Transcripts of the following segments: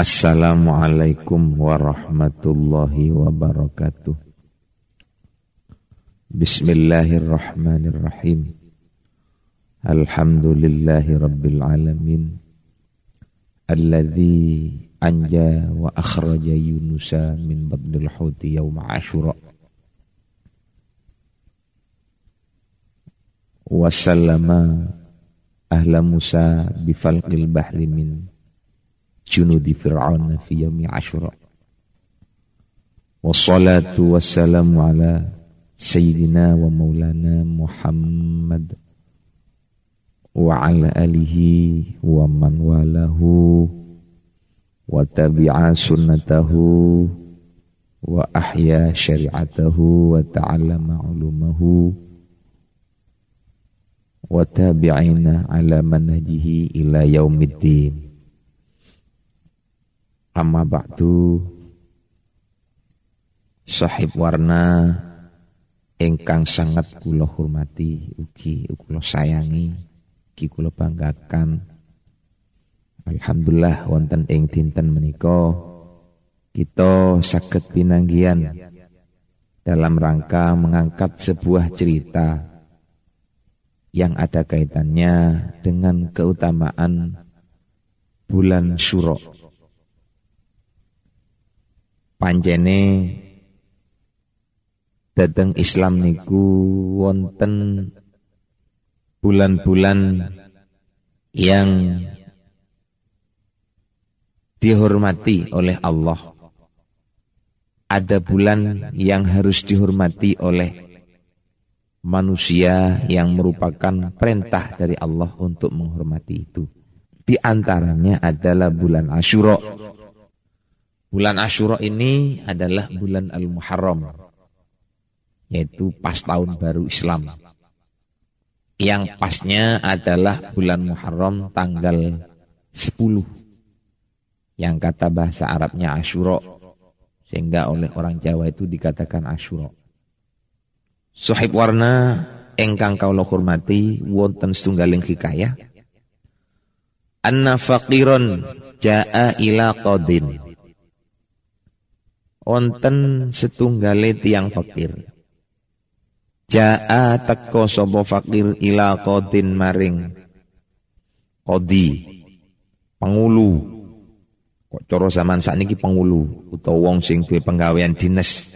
Assalamualaikum warahmatullahi wabarakatuh. Bismillahirrahmanirrahim. Alhamdulillahi rabbil alamin. Alladhi anja wa akhraja Yunusa min badnil huti yawma Ashura. Wa sallama ahla Musa bifalqil bahri min junudi Fir'aun fi yawmi Ashura. Wassalatu wassalamu ala Sayyidina wa maulana Muhammad wa ala alihi wa man walahu wa tabi'a sunnatahu wa ahya syari'atahu wa ta'allama ulumahu wa tabi'ina ala manhajihi ila yaumiddin Amma ba'du. Sahib warna Engkang sangat kula hormati Ugi kula sayangi Ugi kula banggakan. Alhamdulillah wonten ing dinten menika kita saged pinanggian dalam rangka mengangkat sebuah cerita yang ada kaitannya dengan keutamaan bulan Syuro Panjene dateng Islam niku wonten bulan-bulan yang dihormati oleh Allah. Ada bulan yang harus dihormati oleh manusia yang merupakan perintah dari Allah untuk menghormati itu. Di antaranya adalah bulan Asyura Bulan Ashura ini adalah bulan Al-Muharram yaitu pas tahun baru Islam. Yang pasnya adalah bulan Muharram tanggal 10. Yang kata bahasa Arabnya Ashura sehingga oleh orang Jawa itu dikatakan Ashura. Sohib warna engkang kaulah hormati wonten setunggaling hikayah. Anna faqiron jaa ila qadin wonten setunggale tiang fakir. Jaa teko sapa fakir ila qadin maring qadi pengulu. Kok cara zaman sakniki pengulu utawa wong sing duwe penggawean dinas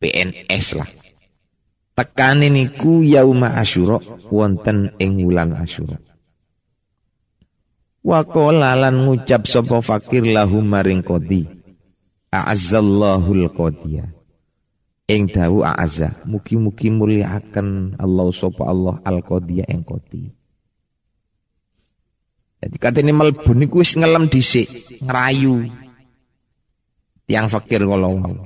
PNS lah. Tekane niku yauma Asyura wonten ing wulan Asyura. Wa lan ngucap sapa fakir lahum maring qadi. A'azzallahul qadiya. Ing dawu a'azza, mugi-mugi muliakan Allah sapa Allah al qadiya ing qadi. Jadi katene mlebu niku wis ngelem dhisik, ngerayu. Tiang fakir kalau wau.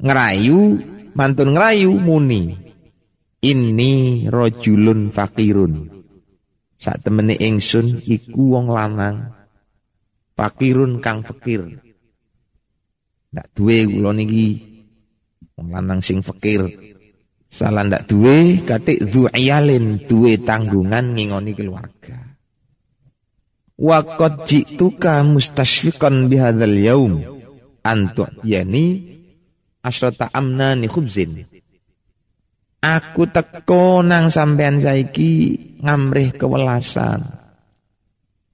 Ngerayu, mantun ngerayu muni. Ini rojulun fakirun. Saat temene ingsun iku wong lanang. Fakirun kang fakir. Ndak duwe kula niki wong lanang sing fakir. Salah ndak duwe katik iyalin duwe tanggungan ngingoni keluarga. Wa qad ji'tuka mustashfiqan bihadzal yaum antu yani asrata amnani khubzin. Aku teko nang sampean saiki ngamrih kewelasan.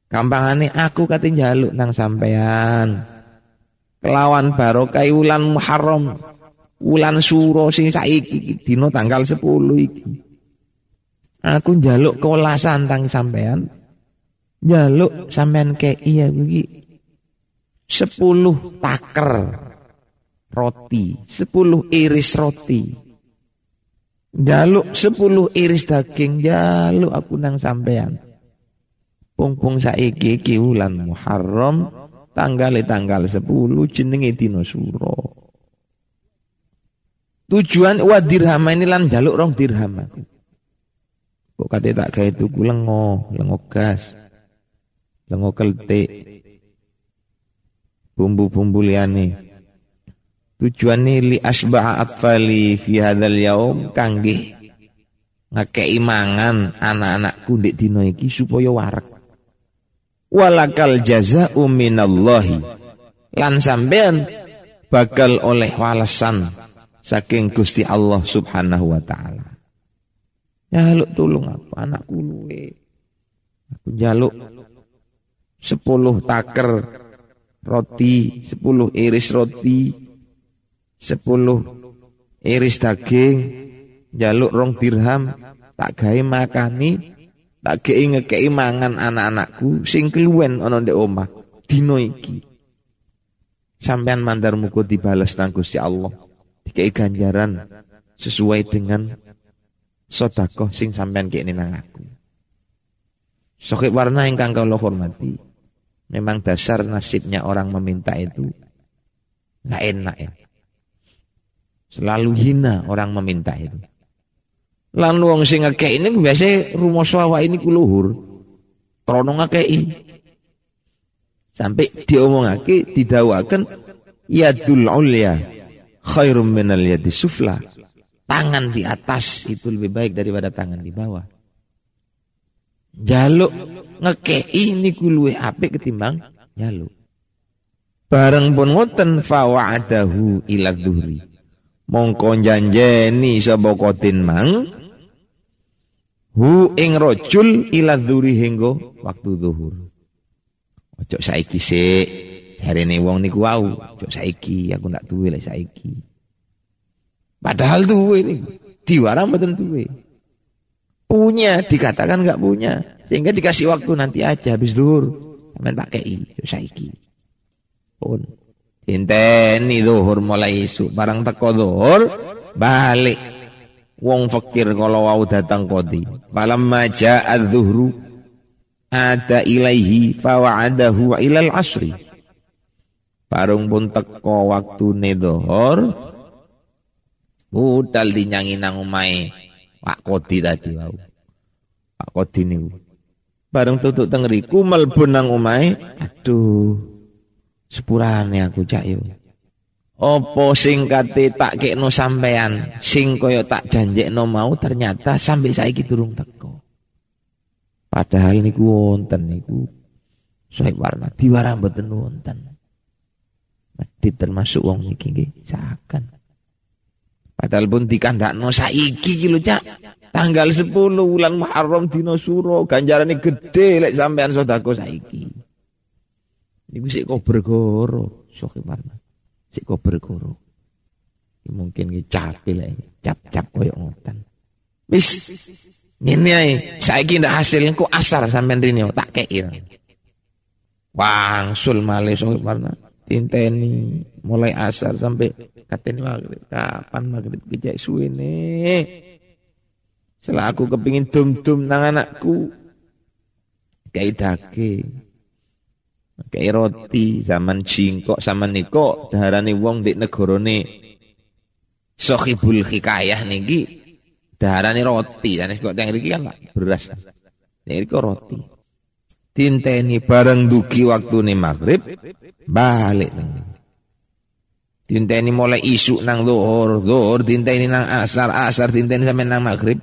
Gampangane aku kate njaluk nang sampean kelawan barokah wulan Muharram. Wulan suro sing saiki dina tanggal 10 iki. Aku njaluk kewelasan tang sampean. Njaluk sampean kei ya iki. 10 taker roti 10 iris roti. Jaluk 10 iris daging jaluk aku nang sampean. Pung-pung saiki iki wulan Muharram tanggal tanggal 10 jenenge dina suro. Tujuan wa dirham ini lan jaluk rong dirham. Kok kate tak gawe tuku lengo, lengo gas. Lengo keltik. Bumbu-bumbu liyane. Tujuan ini li asba'a atfali fi hadzal yaum kangge ngekei mangan anak-anakku ndek dina iki supaya warek. Walakal jaza'u minallahi lan sampean bakal oleh walasan saking Gusti Allah Subhanahu wa taala. Jaluk tulung aku anakku luwe. Aku jaluk sepuluh taker roti, sepuluh iris roti, sepuluh iris daging, jaluk rong dirham, tak gawe makani, tak gawe ngekei mangan anak-anakku sing keluwen ana ndek omah dino iki. Sampean mandar muga dibales nang Gusti Allah. Dikai ganjaran sesuai dengan sodakoh sing sampean kene nang aku. Sokip warna ingkang kau hormati. Memang dasar nasibnya orang meminta itu nggak enak ya. Selalu hina orang meminta itu. Lan wong sing ngekek ini biasa rumah sawa ini kuluhur. Krono ngekei. Sampai diomongake didawakan yadul ulya khairum minal yadi sufla. Tangan di atas itu lebih baik daripada tangan di bawah. Jaluk ngekei ini luwih apik ketimbang jaluk. Bareng pun ngoten fawa'adahu ila dhuhri. Mongko janjeni sapa kotin mang hu ing rajul ila dhuhri hingga waktu zuhur. Ojo saiki sik. Jarene wong niku wau, ojo saiki aku ndak duwe lek saiki. Padahal duwe niku. Diwara mboten duwe. Punya, dikatakan nggak punya. Sehingga dikasih waktu nanti aja habis duhur. Sampai tak kei, saiki. Pun. Inteni duhur mulai isu. Barang teko duhur, balik. Wong fakir kalau wau datang kodi. Malam maja ad-duhru. Ada ilaihi fawa'adahu ilal asri. Barung pun teko waktu ne duhur. Budal dinyangi nang umai Pak Kodi tadi wau. Pak Kodi niku. Bareng tutuk teng riku mlebu nang omahe, aduh. Sepurane aku cak yo. Apa sing kate tak kekno sampean, sing kaya tak janjekno mau ternyata sampai saiki durung teko. Padahal niku wonten niku. Soe warna diwara mboten wonten. Medit termasuk wong niki nggih saken. Padahal pun dikandakno saiki iki lho Cak. Tanggal 10 bulan Muharram dina suro ganjarane gede lek sampean sedekah saiki. Niku kok bergoro, sok warna. Sik kok bergoro. Mungkin ki capek lek cap-cap koyo ngoten. Wis ngene ae, saiki ndak hasil engko asar sampean rene tak kei. Wangsul malih sok warna. Tinteni mulai asar sampai katanya maghrib kapan maghrib kejak suwene setelah aku kepingin dum-dum nang anakku kayak daging kayak roti zaman jingkok zaman niko daharani wong di negorone sohibul hikayah niki daharani roti dan kok yang ini kan beras ini kok roti tinteni bareng duki waktu nih maghrib balik Tinteni mulai isu nang zuhur, zuhur tinteni nang asar, asar tinteni sampai nang maghrib.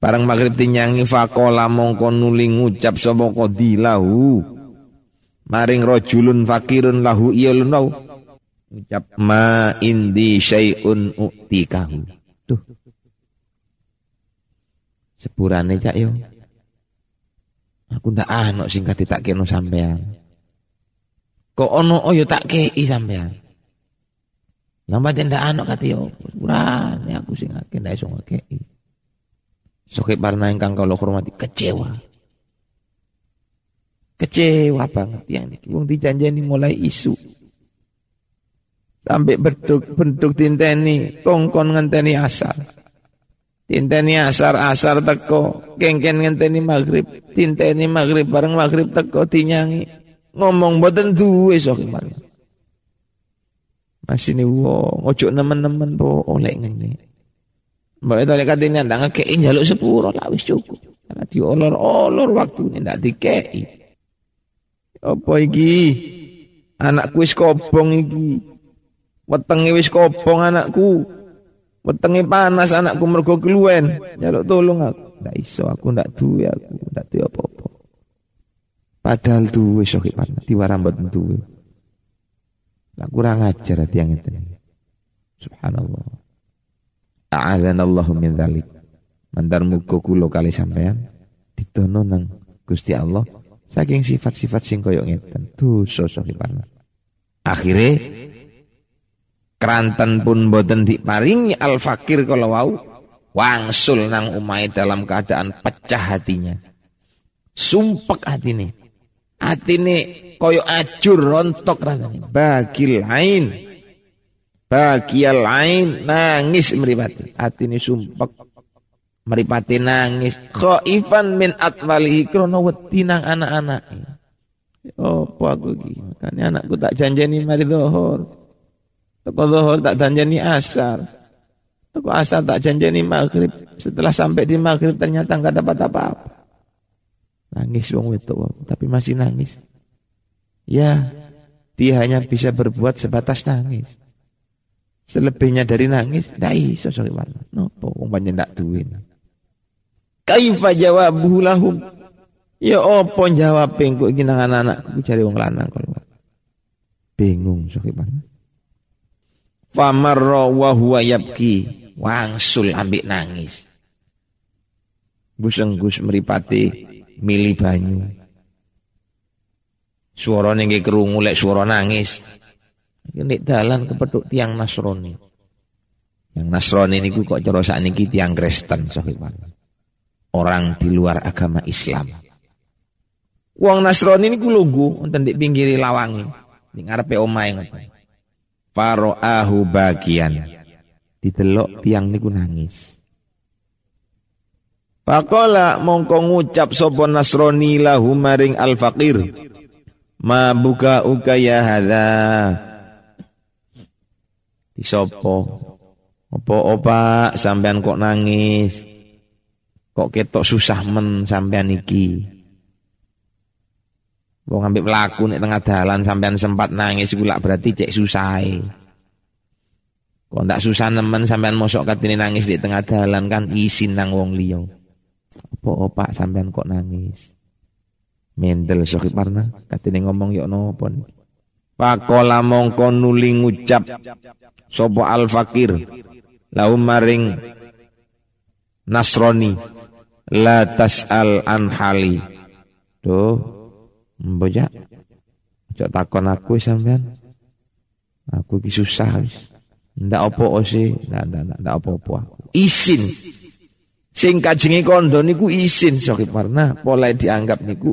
Barang maghrib tinyangi fakola mongko nuli ngucap sapa qadilahu. Maring rojulun fakirun lahu iya lunau. Ucap ma indi syai'un uktikahu. Tuh. Sepurane cak yo. Aku ndak ano singkat tak keno sampean. Kok ono oh yo tak kei sampean. Lambat ndak anak kata yo, kurang aku sing akeh ndak iso ngakei. Soke barna ingkang kalau hormati kecewa. Kecewa banget yang niki wong dijanjeni mulai isu. Sampai bentuk bentuk tinteni kongkon ngenteni asar. Tinteni asar asar teko kengken ngenteni maghrib. Tinteni maghrib bareng maghrib teko tinyangi. Ngomong boten duwe soke barna. Masih nih wong, ojo nemen-nemen po oleh ngene. Mbak itu oleh katanya ndak ngekei jaluk sepuro lah wis cukup. Karena diolor-olor waktu ini ndak dikei. Apa iki? Anakku wis kobong iki. Wetenge wis kobong anakku. Wetenge panas anakku mergo keluwen. Jaluk tolong aku. Ndak iso aku ndak duwe aku, ndak duwe apa-apa. Padahal duwe sohib parna diwarambat duwe. Lah kurang ajar hati yang itu. Subhanallah. Allah min dzalik. Mandar muga kula kali sampean ditono nang Gusti Allah saking sifat-sifat sing koyo ngeten. Dosa sohib parna. Akhire keranten pun boten diparingi al fakir kalau wau wangsul nang umai dalam keadaan pecah hatinya. Sumpek hatine atine koyo ajur rontok rasane bagil ain bagial ain nangis meripati atine sumpek meripati nangis. Khaifan min atwalihi krono wedi nang anak-anak opo aku iki? Makane anakku tak janjeni mari dohor teko dohor tak janjeni asar. Teko asar tak janjeni maghrib. Setelah sampai di maghrib ternyata nggak dapat apa-apa. Nangis wong wedok tapi masih nangis. Ya, dia hanya bisa berbuat sebatas nangis. Selebihnya dari nangis, dai iso sore Nopo wong panjen ndak duwe. Kaifa jawabuhu lahum? Ya opo jawab kok iki nang anak-anakku cari wong lanang kalau. Bingung sokiban. Famarra wa huwa yabki. Wangsul ambik nangis. Busenggus meripati milih banyu. Suara nengke kerungu lek suara nangis. Ini dalan kepeduk tiang Nasrani. Yang Nasrani niku kok cara sakniki tiang Kristen sahiban. Orang di luar agama Islam. Wong Nasrani niku lugu wonten di pinggiri lawangi, ning ngarepe omahe ngoten. Faro'ahu bagian. Didelok tiang niku nangis. Pakola mongko ngucap sapa Nasrani lahu maring al-faqir. Ma buka uka ya hadza. Disopo. Apa opa sampean kok nangis? Kok ketok susah men sampean iki? Wong ngambil pelaku nek tengah dalan sampean sempat nangis iku berarti cek susah. Kok ndak susah nemen sampean mosok katene nangis di tengah dalan kan isin nang wong liya. Apa opak sampean kok nangis? Mendel Syekh Parna katene ngomong yo nopo Pakola mongko nuli ngucap sapa al fakir lau maring Nasrani la tasal an hali. Duh, mbojak. Cok takon aku sampean. Aku ki susah wis. Ndak opo sih, ndak ndak ndak opo-opo aku. Isin Sing kajengi kondo niku isin Syekh Parna, pola dianggap niku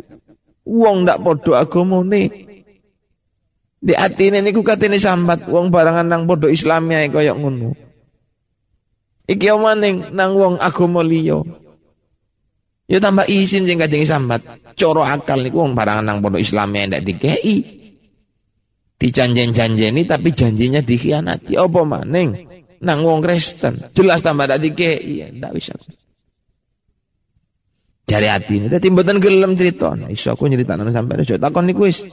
wong ndak padha agamane. Di atine niku katene sambat wong barangan nang padha Islamnya kaya ngono. Iki omaning nang wong agama liya. Ya tambah isin sing kajengi sambat. Coro akal niku wong barangan nang padha Islamnya ndak dikei. Dijanjen-janjeni tapi janjinya dikhianati. Apa maning? Nang wong Kristen. Jelas tambah ndak dikei. Ya ndak bisa. Jari hati ini. Tapi mboten gelem cerita. Nah, iso aku nyerita nana sampai ada takon niku wis.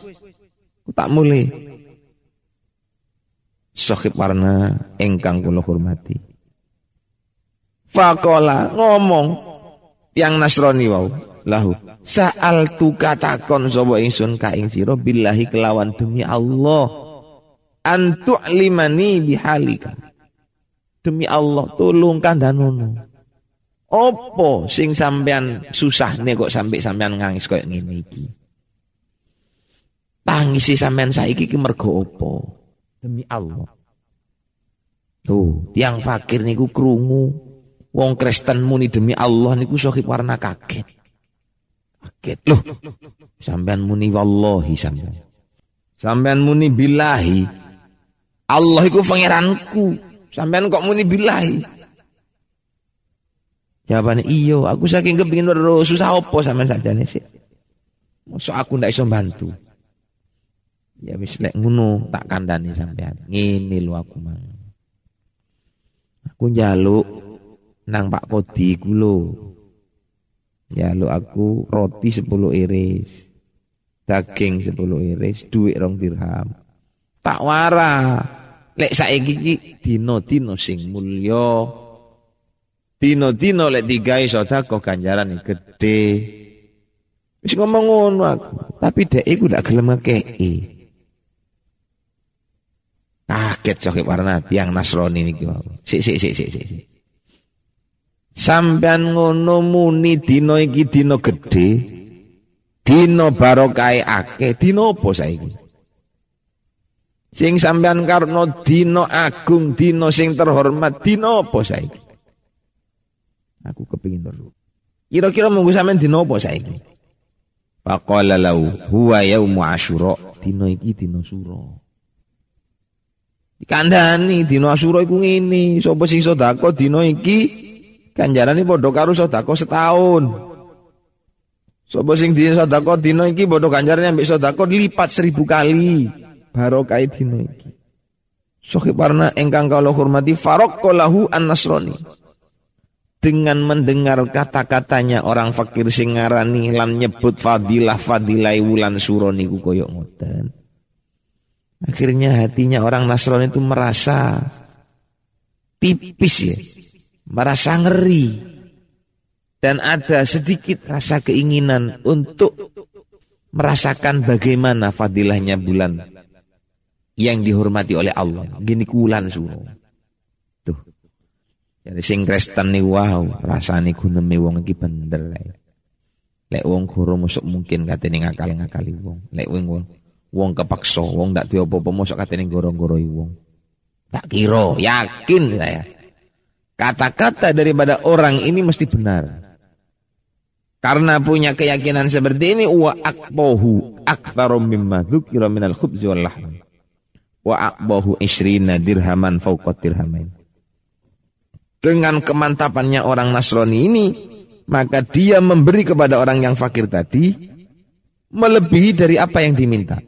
Tak mulai. Sohib warna engkang kula hormati. Fakola ngomong yang Nasrani wau lahu. Saal tu katakon sobo ingsun ka ing sira billahi kelawan demi Allah. Antu limani bihalika. Demi Allah tolong kandhanono. Opo sing sampean susah nih kok sampai sampean ngangis koyo ngene iki. Tangisi sampean saiki ki mergo opo? Demi Allah. Tuh, tiang fakir niku krungu wong Kristen muni demi Allah niku sohib warna kaget. Kaget loh. Sampean muni wallahi sampean. Sampean muni billahi. Allah iku pangeranku. Sampean kok muni billahi. Jawabannya iyo, aku saking kepingin terus susah opo sama saja nih sih. Masuk aku ndak iso bantu. Ya wis lek ngono tak kandani sampean. Ngene lho aku mang. Aku njaluk nang Pak Kodi ku lho. Njaluk aku roti 10 iris. Daging 10 iris, duit rong dirham. Tak wara. Lek saiki iki dina-dina sing mulya Dino-dino lek digawe sedekah ganjaran gede. Wis ngomong ngono aku, tapi dek iku ndak gelem ngekeki. Kaget sok warna tiang Nasrani niki wau. Sik sik sik sik sik. Sampean ngono muni dina iki dina gedhe. Dina barokah akeh, dina apa saiki? Sing sampean karno dina agung, dina sing terhormat, dina apa saiki? Aku kepingin terus. Kira-kira munggu sampean dina apa saiki? Faqala lau huwa yaumu asyura, dina iki dina sura. Dikandani dina Asyura iku ngene, sapa sing sedekah dina iki ganjarane padha karo sedekah setahun. Sapa sing dina sedekah dina iki padha ganjarane ambek sedekah lipat seribu kali. Barokah dina iki. Sohib warna engkang kalau hormati faraqallahu an-nasrani. Dengan mendengar kata-katanya orang fakir sing ngarani lan nyebut fadilah fadilah wulan suro niku koyok ngoten. Akhirnya hatinya orang Nasrani itu merasa tipis ya. Merasa ngeri. Dan ada sedikit rasa keinginan untuk merasakan bagaimana fadilahnya bulan yang dihormati oleh Allah. Gini kulan suruh. Tuh. Jadi sing Kristen nih wow, rasane guneme wong iki bener Lek wong guru musuk mungkin katene ngakal-ngakali wong. Lek wong Wong kepaksa, wong ndak apa-apa mosok katene goro-goroi wong. Tak kira, yakin saya. Kata-kata daripada orang ini mesti benar. Karena punya keyakinan seperti ini wa akbohu aktsaru mimma dzukira minal khubzi wal lahm. Wa akbohu isrina dirhaman fawqa dirhamain. Dengan kemantapannya orang Nasrani ini, maka dia memberi kepada orang yang fakir tadi melebihi dari apa yang diminta.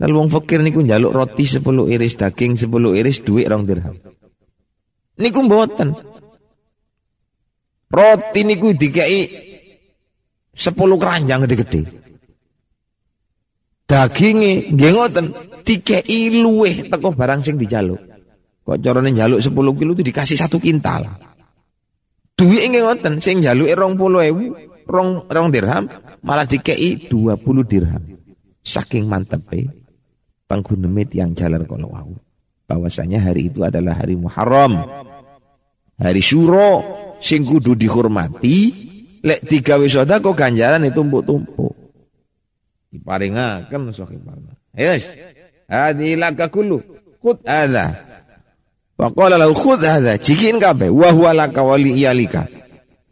Lalu wong fakir niku njaluk roti 10 iris, daging 10 iris, duit rong dirham. Niku mboten. Roti niku dikai 10 keranjang gede-gede. Daginge nggih ngoten, dikei luweh teko barang sing dijaluk. Kok carane njaluk 10 kilo itu dikasih satu kintal. Duit nggih ngoten, sing njaluke 20.000, rong rong dirham malah dikei 20 dirham. Saking mantepe pangguneme tiang jalan kalau wau. Bahwasanya hari itu adalah hari Muharram. Hari Syuro sing kudu dihormati lek digawe sedekah ganjaran itu tumpuk-tumpuk. Diparingaken sahibarna. Yes. Hadi laka kullu. Khud hadza. Wa qala lahu khud hadza. Cikin kabeh wa huwa laka wali iyalika.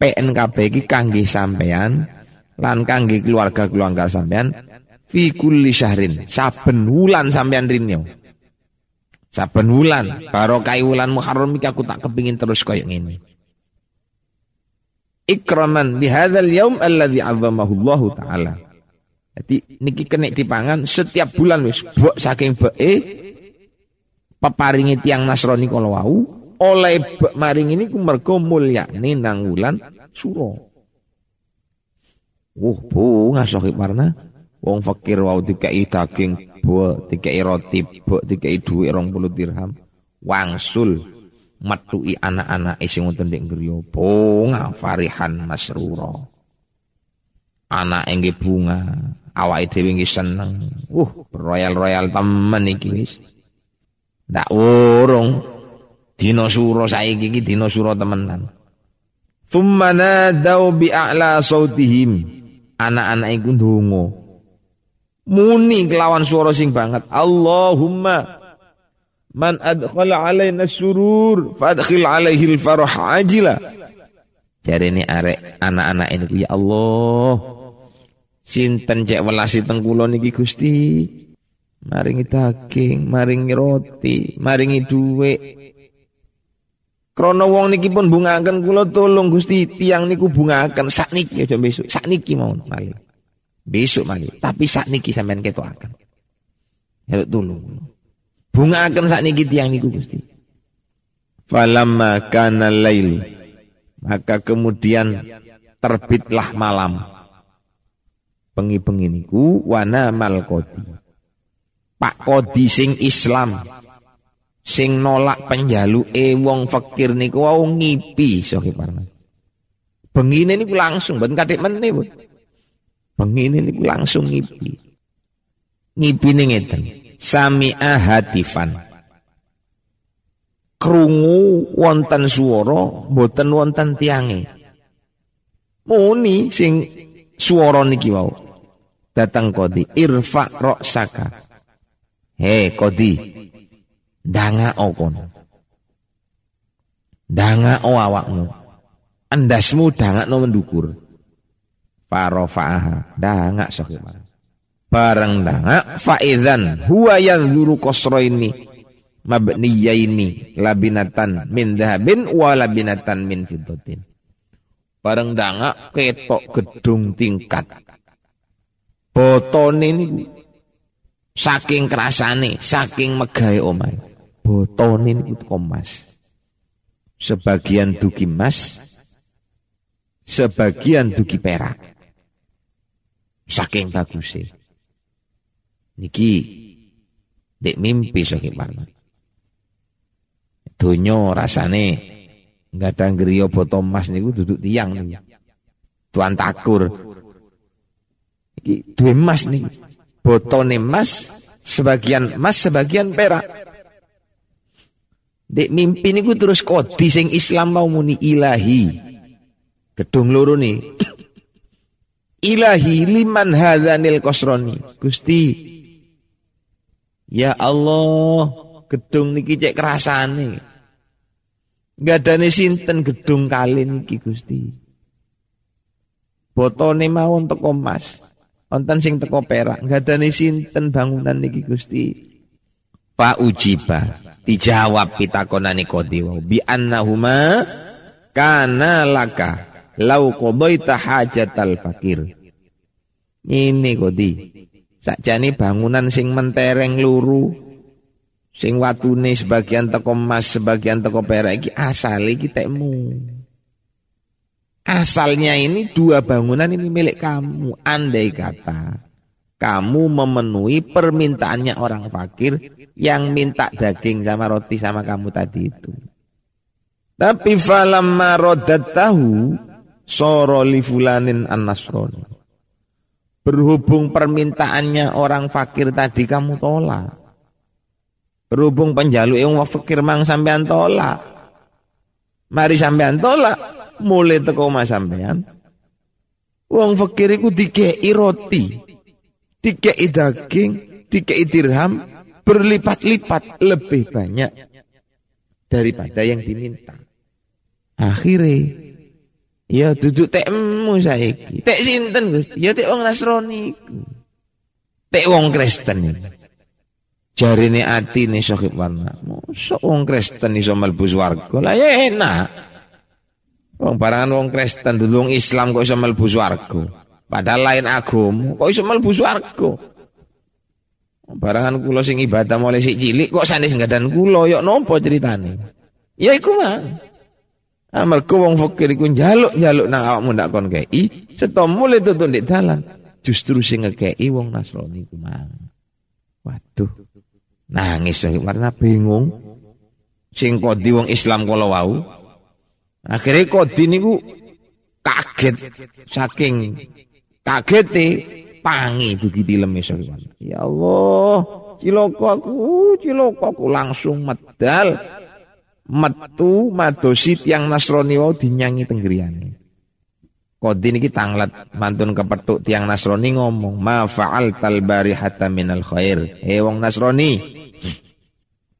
PNKB iki kangge sampean lan kangge keluarga-keluarga sampean fi kulli syahrin saben wulan sampean rinyo saben wulan barokah wulan Muharram iki aku tak kepingin terus koyo ngene. Ikraman li hadzal yaum alladzi 'azzamahu Allah taala. Jadi niki kena dipangan setiap bulan wis bok saking beke peparingi tiang Nasrani kalau wau oleh maring ini ku mergo mulyane nang wulan suro. Uh, bunga sohib warna. Wong fakir wau dikai daging bo, dikai roti bo, dikai duit rong puluh dirham. Wangsul matui anak-anak sing wonten ndek griya. Bunga farihan masrura. Anak engge bunga, awake dhewe nggih seneng. Uh, royal-royal temen iki wis. Ndak urung dina sura saiki iki dina sura temenan. Tsumma nadau bi a'la sautihim. Anak-anak iku ndonga muni kelawan suara sing banget. Allahumma man adkhala alaina surur fadkhil alaihi al-farah ajila. Cari ini arek anak-anak ini ya Allah sinten cek welasi tengkulo niki Gusti? Maringi daging maringi roti maringi duit Krono wong niki pun bungakan kulo tolong Gusti tiang niku bungakan sakniki aja besok. Sakniki mau malih Besok mali. Tapi saat niki sampean ketok akan. Ya dulu. Bunga akan saat niki tiang niku Gusti. Falamma kana lail. Maka kemudian terbitlah malam. Pengi-pengi niku wana mal kodi. Pak kodi sing Islam sing nolak penjalu e wong fakir niku wau ngipi sohi parna. Bengine niku langsung ben kathik meneh, Bu. Bengine niku langsung ngipi. Ngipine ngeten. Sami'a hatifan. Krungu wonten swara boten wonten tiange. Muni sing swara niki wau. Datang kodi irfa saka. He kodi. Danga okon. Danga o awakmu. Andasmu danga no mendukur. Farofa'aha. Danga sokimah. Barang danga faizan huwa yanzuru ini mabniyaini labinatan min dahabin wa labinatan min fiddatin. Bareng danga ketok gedung tingkat. Botone ini saking kerasane, saking megahe. Botone ini komas. Sebagian dugi emas, sebagian dugi perak. Saking bagusnya. Niki dek mimpi sakit parna. Donyo rasane nggak ada botol emas niku duduk tiang. Tuan takur. Iki dua emas nih. Botone emas, sebagian emas, sebagian perak. Dek mimpi niku terus kodi sing Islam mau muni ilahi. Gedung loro nih. Ilahi liman hadzanil kosroni. Gusti Ya Allah, gedung niki cek kerasane. Gadane sinten gedung kali niki Gusti. Botone mawon teko emas. Wonten sing teko perak. Gadane sinten bangunan niki Gusti. Pak Ujiba dijawab pitakonane kodi wau bi annahuma kana laka lau qadaita hajatal fakir. Ini kodi Sakjane bangunan sing mentereng luru sing watune sebagian teko emas, sebagian teko perak iki asale iki tekmu. Asalnya ini dua bangunan ini milik kamu. Andai kata kamu memenuhi permintaannya orang fakir yang minta daging sama roti sama kamu tadi itu. Tapi falamma tahu soro li fulanin an-nasrani. Berhubung permintaannya orang fakir tadi kamu tolak. Berhubung penjalu yang fakir mang sampean tolak. Mari sampean tolak, mulai teko mas sampean. Wong fakir iku dikei roti, dikei daging, dikei dirham, berlipat-lipat lebih banyak daripada yang diminta. Akhirnya Ya duduk tekmu saiki. Tek sinten Gusti? Ya tek wong Nasrani iku. Tek wong Kristen iki. Jarine atine Sohib Warna. Mosok wong Kristen iso mlebu swarga. Lah ya enak. Wong barangan wong Kristen dulu wong Islam kok iso mlebu swarga. Padahal lain agama kok iso mlebu swarga. Barangan kula sing ibadah mulai sik cilik kok sanes ngadan kula yok nopo ceritane? Ya iku mah. Amarga wong fakir iku njaluk-njaluk nang awakmu ndak kon kei, seto mulai tuntun ndek dalan. Justru sing ngekei wong Nasrani ku mang. Waduh. Nangis karena bingung. Sing kodi wong Islam kala wau. Akhirnya kodi niku kaget saking kagete pangi dugi dilem Ya Allah, ciloko aku, ciloko aku langsung medal metu madosi tiang Nasrani wau dinyangi tenggriane. Kodi niki tanglat mantun kepethuk tiang Nasrani ngomong, "Ma fa'al talbari hatta minal khair." Eh wong Nasrani.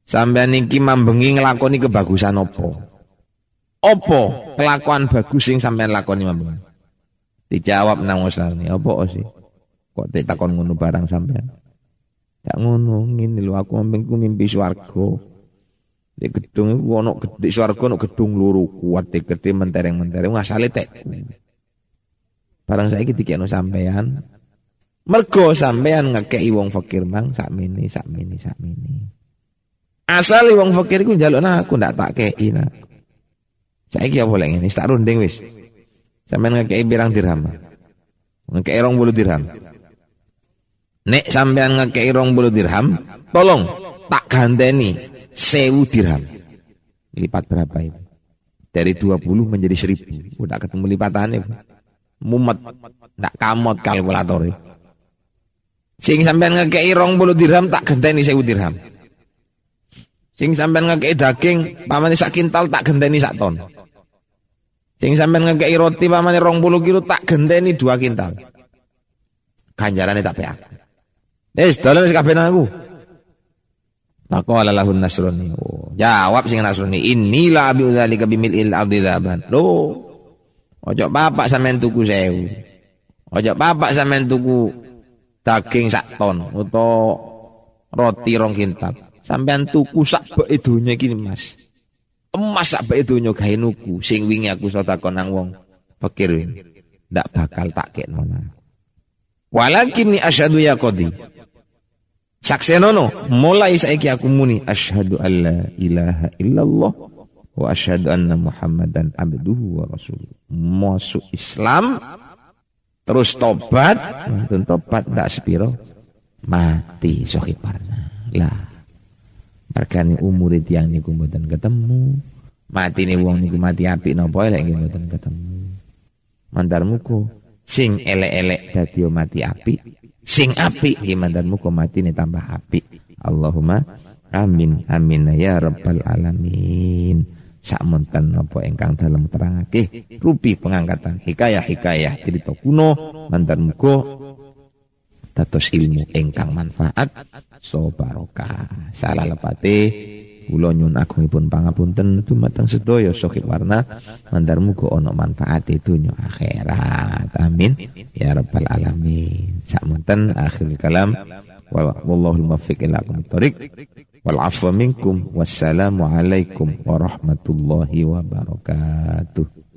Sampeyan niki mambengi nglakoni kebagusan opo? Opo kelakuan bagus sing sampean lakoni mambengi? Dijawab nang Nasrani, opo sih? Kok takon ngono barang sampean? Tak ngono, ngene lho aku mimpi mimpi. Di gedung ono di swarga ono gedung luru kuat di gede mentereng-mentereng asale tek. Barang saiki dikekno sampean. Mergo sampean ngekeki wong fakir mang sakmene sakmene sakmene. Asal wong fakir iku njaluk aku ndak tak kei nak. Saiki apa boleh ngene, tak runding wis. Sampean ngekeki birang dirham. Ngekeki 20 dirham. Nek sampean ngekeki 20 dirham, tolong tak ganteni sewu dirham. Lipat berapa itu? Dari 20 menjadi 1000. Udah ketemu lipatannya. Mumet. Ndak kamot kalkulator. Sing sampean ngekei rong bulu dirham tak genteni sewu dirham. Sing sampean ngekei daging pamane sak kintal tak genteni sak ton. Sing sampean ngekei roti pamane rong bulu kilo tak genteni dua kintal. Ganjarane tak peak. Eh, dalan wis aku. Maka lahun nasrani. Oh, jawab sing nasrani. Inilah abi udzalika bimil'il ardi dzaban. Loh. Ojo bapak sampean tuku sewu. Ojo bapak sampean tuku daging sak ton utawa roti rong kintal. Sampean tuku sak beke donya iki Mas. Emas sak beke donya gawe nuku sing wingi aku sedekah nang wong fakir. Ndak bakal tak kekno. Walakin ni asyhadu ya qadi. Saksenono mulai saiki aku muni asyhadu alla ilaha illallah wa asyhadu anna muhammadan abduhu wa rasuluh. Masuk Islam terus tobat, mantun tobat ndak sepiro mati sohib parna. Lah. Merkane umur tiang niku mboten ketemu. Mati nih wong niku mati api napa lek nggih mboten ketemu. Mandar muko sing elek-elek dadi mati api sing api. Iman muka mati nih tambah api. Allahumma amin amin ya rabbal alamin. Sakmonten napa ingkang dalem terangake rupi pengangkatan hikayah-hikayah cerita kuno mantan muga dados ilmu ingkang manfaat. So barokah salah lepate kula nyun agungipun pangapunten dumateng sedaya sokip warna. Mandar muga ana manfaate donya akhirat. Amin. Ya rabbal alamin. Sakmonten akhir kalam. Wallahu muwaffiq ila aqwamit thoriq wal afwa minkum. Wassalamu alaikum warahmatullahi wabarakatuh